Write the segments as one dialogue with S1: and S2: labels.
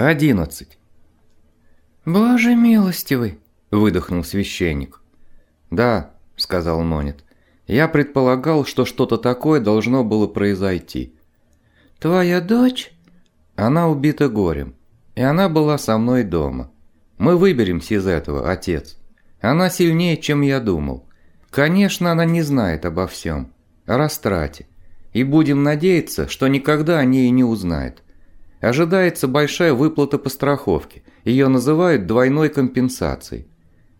S1: Одиннадцать.
S2: «Боже милостивый!»
S1: – выдохнул священник. «Да», – сказал Монет. «Я предполагал, что что-то такое должно было произойти».
S2: «Твоя дочь?»
S1: «Она убита горем, и она была со мной дома. Мы выберемся из этого, отец. Она сильнее, чем я думал. Конечно, она не знает обо всем, о растрате. И будем надеяться, что никогда о ней не узнает. Ожидается большая выплата по страховке. Ее называют двойной компенсацией.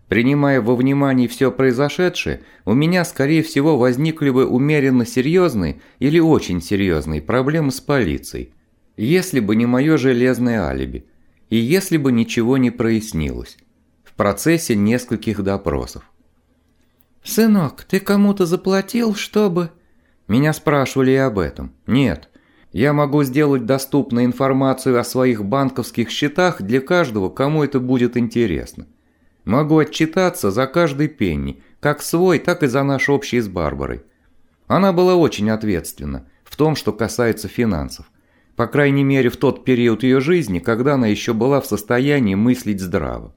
S1: Принимая во внимание все произошедшее, у меня, скорее всего, возникли бы умеренно серьезные или очень серьезные проблемы с полицией. Если бы не мое железное алиби. И если бы ничего не прояснилось. В процессе нескольких допросов.
S2: «Сынок, ты кому-то заплатил, чтобы...»
S1: Меня спрашивали и об этом. Нет. Я могу сделать доступной информацию о своих банковских счетах для каждого, кому это будет интересно. Могу отчитаться за каждый пенни, как свой, так и за наш общий с Барбарой. Она была очень ответственна в том, что касается финансов. По крайней мере, в тот период ее жизни, когда она еще была в состоянии мыслить здраво.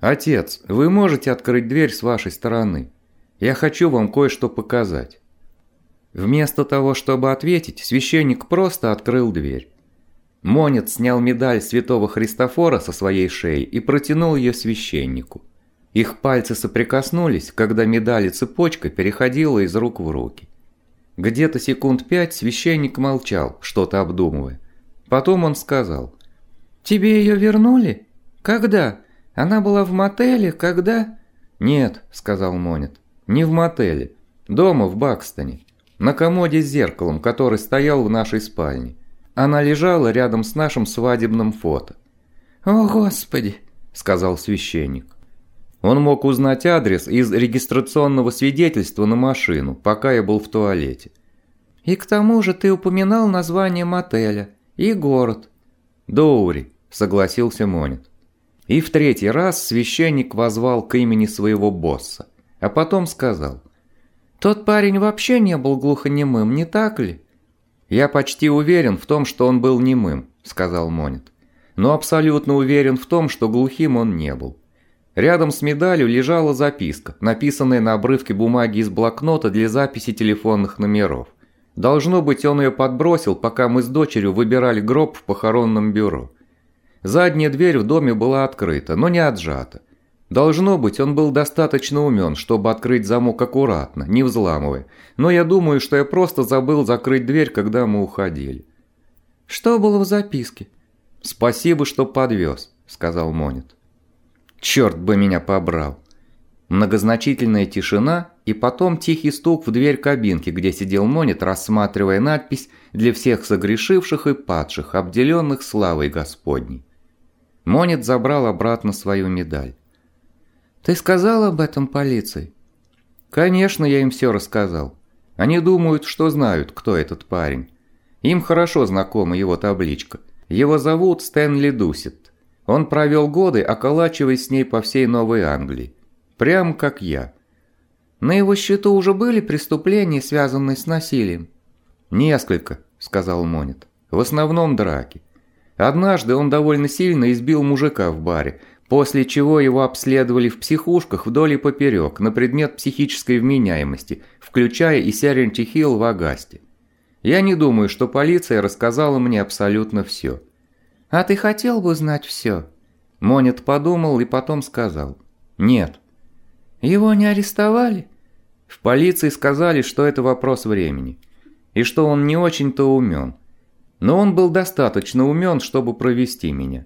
S1: «Отец, вы можете открыть дверь с вашей стороны? Я хочу вам кое-что показать». Вместо того, чтобы ответить, священник просто открыл дверь. Монет снял медаль святого Христофора со своей шеи и протянул ее священнику. Их пальцы соприкоснулись, когда медаль и цепочка переходила из рук в руки. Где-то секунд пять священник молчал, что-то обдумывая. Потом он сказал.
S2: «Тебе ее вернули? Когда? Она была в мотеле, когда?»
S1: «Нет», – сказал Монет, – «не в мотеле. Дома, в Бакстоне на комоде с зеркалом, который стоял в нашей спальне. Она лежала рядом с нашим свадебным фото.
S2: «О, Господи!»
S1: – сказал священник. Он мог узнать адрес из регистрационного свидетельства на машину, пока я был в туалете.
S2: «И к тому же ты упоминал название мотеля и город».
S1: «Доури», – согласился Монет. И в третий раз священник возвал к имени своего босса, а потом сказал –
S2: тот парень вообще не был глухонемым, не так ли?
S1: Я почти уверен в том, что он был немым, сказал Монет. Но абсолютно уверен в том, что глухим он не был. Рядом с медалью лежала записка, написанная на обрывке бумаги из блокнота для записи телефонных номеров. Должно быть, он ее подбросил, пока мы с дочерью выбирали гроб в похоронном бюро. Задняя дверь в доме была открыта, но не отжата. Должно быть, он был достаточно умен, чтобы открыть замок аккуратно, не взламывая, но я думаю, что я просто забыл закрыть дверь, когда мы уходили.
S2: «Что было в записке?»
S1: «Спасибо, что подвез», – сказал Монет. «Черт бы меня побрал!» Многозначительная тишина и потом тихий стук в дверь кабинки, где сидел Монет, рассматривая надпись «Для всех согрешивших и падших, обделенных славой Господней». Монет забрал обратно свою медаль.
S2: «Ты сказал об этом полиции?»
S1: «Конечно, я им все рассказал. Они думают, что знают, кто этот парень. Им хорошо знакома его табличка. Его зовут Стэнли Дусит. Он провел годы, околачиваясь с ней по всей Новой Англии. Прям как я».
S2: «На его счету уже были преступления, связанные с насилием?»
S1: «Несколько», – сказал Монет. «В основном драки. Однажды он довольно сильно избил мужика в баре, после чего его обследовали в психушках вдоль и поперек на предмет психической вменяемости, включая и Серенти Хилл в Агасте. Я не думаю, что полиция рассказала мне абсолютно все.
S2: «А ты хотел бы знать все?»
S1: Монет подумал и потом сказал. «Нет».
S2: «Его не арестовали?»
S1: В полиции сказали, что это вопрос времени. И что он не очень-то умен. Но он был достаточно умен, чтобы провести меня.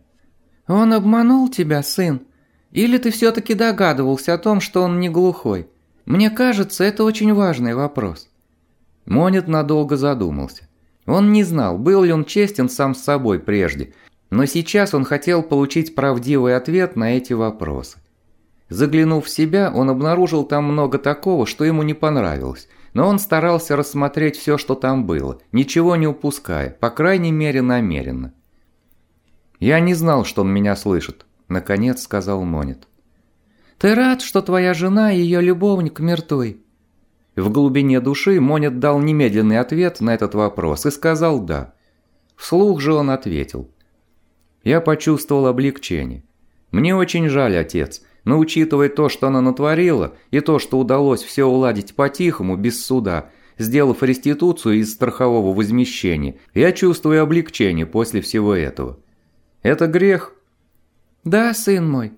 S2: «Он обманул тебя, сын? Или ты все-таки догадывался о том, что он не глухой? Мне кажется, это очень важный вопрос».
S1: Монет надолго задумался. Он не знал, был ли он честен сам с собой прежде, но сейчас он хотел получить правдивый ответ на эти вопросы. Заглянув в себя, он обнаружил там много такого, что ему не понравилось, но он старался рассмотреть все, что там было, ничего не упуская, по крайней мере намеренно. «Я не знал, что он меня слышит», – наконец сказал Монет.
S2: «Ты рад, что твоя жена и ее любовник мертвы?»
S1: В глубине души Монет дал немедленный ответ на этот вопрос и сказал «да». Вслух же он ответил. Я почувствовал облегчение. Мне очень жаль, отец, но учитывая то, что она натворила, и то, что удалось все уладить по-тихому, без суда, сделав реституцию из страхового возмещения, я чувствую облегчение после всего этого. Это грех?
S2: Да, сын мой.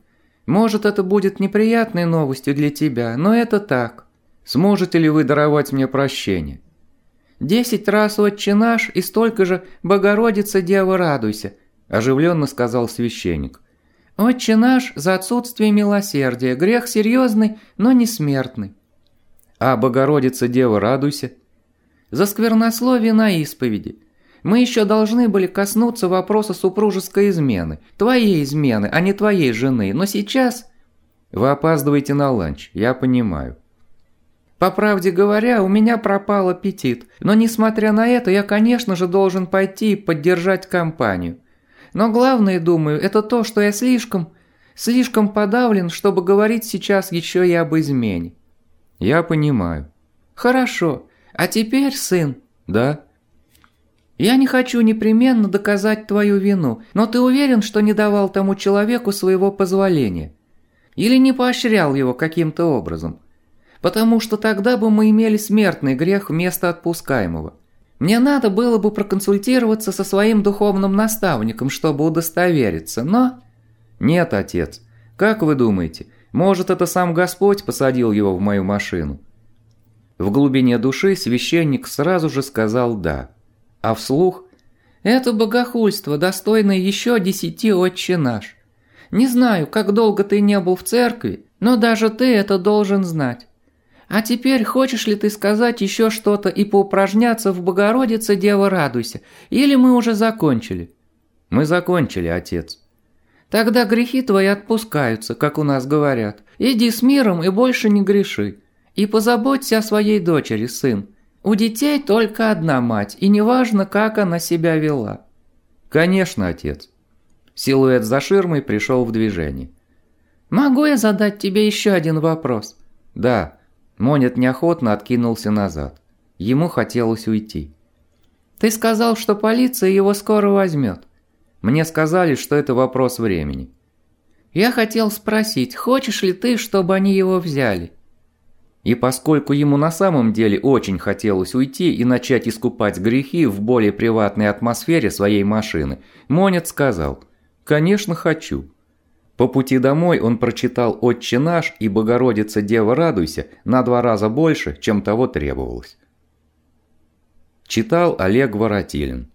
S2: Может, это будет неприятной новостью для тебя, но это так.
S1: Сможете ли вы даровать мне прощение?
S2: «Десять раз отче наш и столько же Богородица Дева радуйся», – оживленно сказал священник. «Отче наш за отсутствие милосердия, грех серьезный, но не смертный».
S1: «А Богородица Дева радуйся?»
S2: «За сквернословие на исповеди. Мы еще должны были коснуться вопроса супружеской измены, твоей измены, а не твоей жены, но сейчас...»
S1: «Вы опаздываете на ланч, я понимаю».
S2: По правде говоря, у меня пропал аппетит, но несмотря на это, я, конечно же, должен пойти и поддержать компанию. Но главное, думаю, это то, что я слишком, слишком подавлен, чтобы говорить сейчас еще и об измене.
S1: Я понимаю.
S2: Хорошо. А теперь, сын.
S1: Да?
S2: Я не хочу непременно доказать твою вину, но ты уверен, что не давал тому человеку своего позволения? Или не поощрял его каким-то образом? потому что тогда бы мы имели смертный грех вместо отпускаемого. Мне надо было бы проконсультироваться со своим духовным наставником, чтобы удостовериться, но...
S1: Нет, отец. Как вы думаете, может это сам Господь посадил его в мою машину? В глубине души священник сразу же сказал «да», а вслух
S2: «Это богохульство, достойное еще десяти отче наш. Не знаю, как долго ты не был в церкви, но даже ты это должен знать. А теперь хочешь ли ты сказать еще что-то и поупражняться в Богородице, Дева, радуйся? Или мы уже закончили?»
S1: «Мы закончили, отец».
S2: «Тогда грехи твои отпускаются, как у нас говорят. Иди с миром и больше не греши. И позаботься о своей дочери, сын. У детей только одна мать, и неважно, как она себя вела».
S1: «Конечно, отец». Силуэт за ширмой пришел в движение.
S2: «Могу я задать тебе еще один вопрос?»
S1: «Да». Монет неохотно откинулся назад. Ему хотелось уйти.
S2: «Ты сказал, что полиция его скоро возьмет».
S1: «Мне сказали, что это вопрос времени».
S2: «Я хотел спросить, хочешь ли ты, чтобы они его взяли?»
S1: И поскольку ему на самом деле очень хотелось уйти и начать искупать грехи в более приватной атмосфере своей машины, Монет сказал «Конечно, хочу». По пути домой он прочитал «Отче наш» и «Богородица, Дева, радуйся» на два раза больше, чем того требовалось. Читал Олег Воротилин.